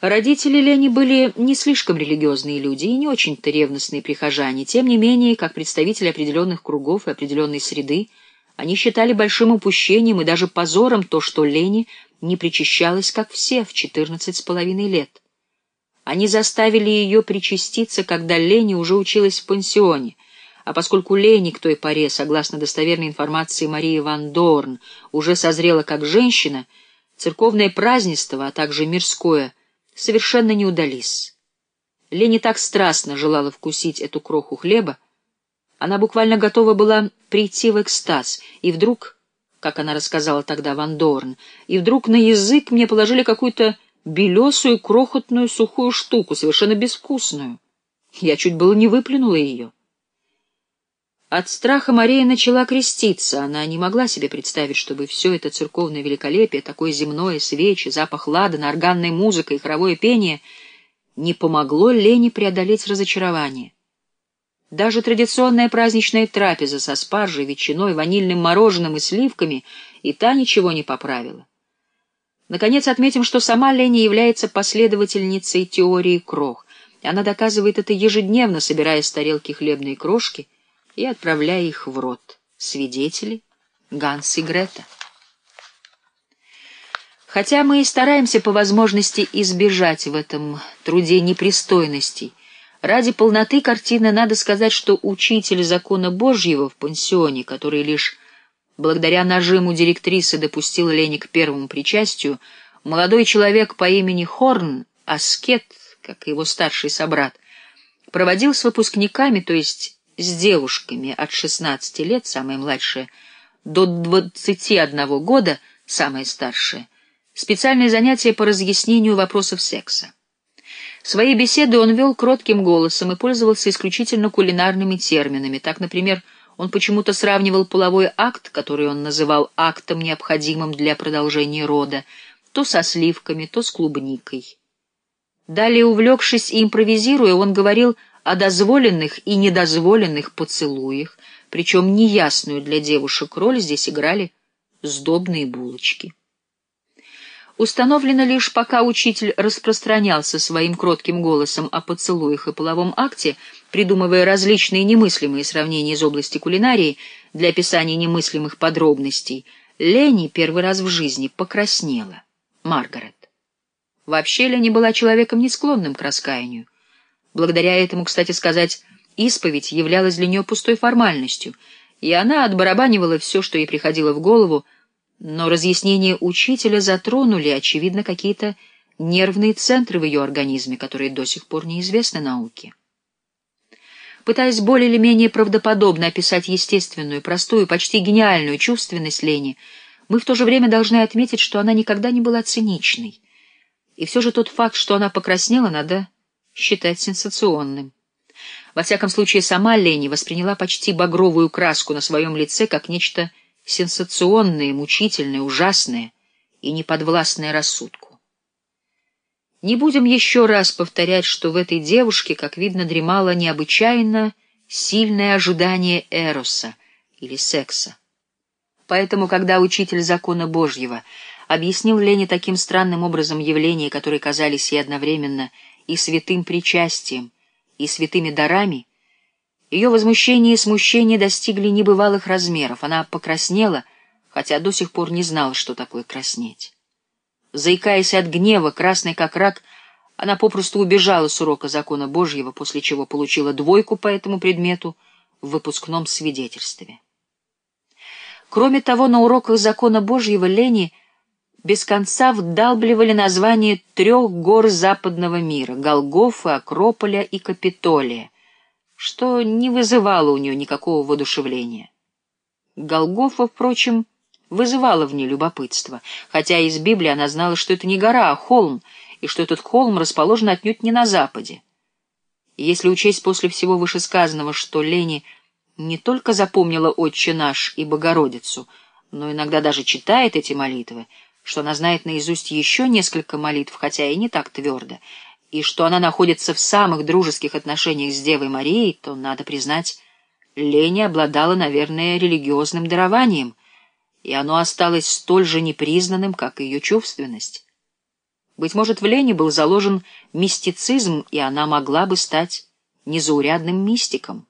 Родители Лени были не слишком религиозные люди и не очень-то ревностные прихожане. Тем не менее, как представители определенных кругов и определенной среды, они считали большим упущением и даже позором то, что Лени не причащалась, как все, в четырнадцать с половиной лет. Они заставили ее причаститься, когда Лени уже училась в пансионе, а поскольку Лени к той поре, согласно достоверной информации Марии Ван Дорн, уже созрела как женщина, церковное празднество, а также мирское – совершенно не удались. Лени так страстно желала вкусить эту кроху хлеба, она буквально готова была прийти в экстаз, и вдруг, как она рассказала тогда Ван Дорн, и вдруг на язык мне положили какую-то белесую, крохотную, сухую штуку, совершенно безвкусную. Я чуть было не выплюнула ее. От страха Мария начала креститься. Она не могла себе представить, чтобы все это церковное великолепие, такое земное, свечи, запах ладана, органная музыка и хоровое пение не помогло Лене преодолеть разочарование. Даже традиционная праздничная трапеза со спаржей, ветчиной, ванильным мороженым и сливками и та ничего не поправила. Наконец отметим, что сама Леня является последовательницей теории крох. Она доказывает это ежедневно, собирая с тарелки хлебные крошки — и отправляя их в рот. Свидетели — Ганс и Грета. Хотя мы и стараемся по возможности избежать в этом труде непристойностей, ради полноты картины надо сказать, что учитель закона Божьего в пансионе, который лишь благодаря нажиму директрисы допустил Лени к первому причастию, молодой человек по имени Хорн, аскет, как его старший собрат, проводил с выпускниками, то есть с девушками от 16 лет, самая младшая, до 21 года, самая старшая, специальные занятия по разъяснению вопросов секса. Свои беседы он вел кротким голосом и пользовался исключительно кулинарными терминами. Так, например, он почему-то сравнивал половой акт, который он называл актом, необходимым для продолжения рода, то со сливками, то с клубникой. Далее, увлекшись и импровизируя, он говорил о дозволенных и недозволенных поцелуях, причем неясную для девушек роль здесь играли сдобные булочки. Установлено лишь, пока учитель распространялся своим кротким голосом о поцелуях и половом акте, придумывая различные немыслимые сравнения из области кулинарии для описания немыслимых подробностей, Лени первый раз в жизни покраснела. Маргарет. Вообще Лени была человеком не склонным к раскаянию. Благодаря этому, кстати сказать, исповедь являлась для нее пустой формальностью, и она отбарабанивала все, что ей приходило в голову, но разъяснения учителя затронули, очевидно, какие-то нервные центры в ее организме, которые до сих пор неизвестны науке. Пытаясь более или менее правдоподобно описать естественную, простую, почти гениальную чувственность Лени, мы в то же время должны отметить, что она никогда не была циничной. И все же тот факт, что она покраснела, надо считать сенсационным. Во всяком случае, сама Лени восприняла почти багровую краску на своем лице как нечто сенсационное, мучительное, ужасное и неподвластное рассудку. Не будем еще раз повторять, что в этой девушке, как видно, дремало необычайно сильное ожидание эроса или секса. Поэтому, когда учитель закона Божьего объяснил Лене таким странным образом явления, которые казались ей одновременно — и святым причастием, и святыми дарами, ее возмущение и смущение достигли небывалых размеров. Она покраснела, хотя до сих пор не знала, что такое краснеть. Заикаясь от гнева, красной как рак, она попросту убежала с урока закона Божьего, после чего получила двойку по этому предмету в выпускном свидетельстве. Кроме того, на уроках закона Божьего Лени без конца вдалбливали названия трех гор западного мира — Голгофы, Акрополя и Капитолия, что не вызывало у нее никакого воодушевления. Голгофа, впрочем, вызывала в ней любопытство, хотя из Библии она знала, что это не гора, а холм, и что этот холм расположен отнюдь не на западе. Если учесть после всего вышесказанного, что Лени не только запомнила «Отче наш» и «Богородицу», но иногда даже читает эти молитвы, что она знает наизусть еще несколько молитв, хотя и не так твердо, и что она находится в самых дружеских отношениях с Девой Марией, то, надо признать, Леня обладала, наверное, религиозным дарованием, и оно осталось столь же непризнанным, как и ее чувственность. Быть может, в Лене был заложен мистицизм, и она могла бы стать незаурядным мистиком.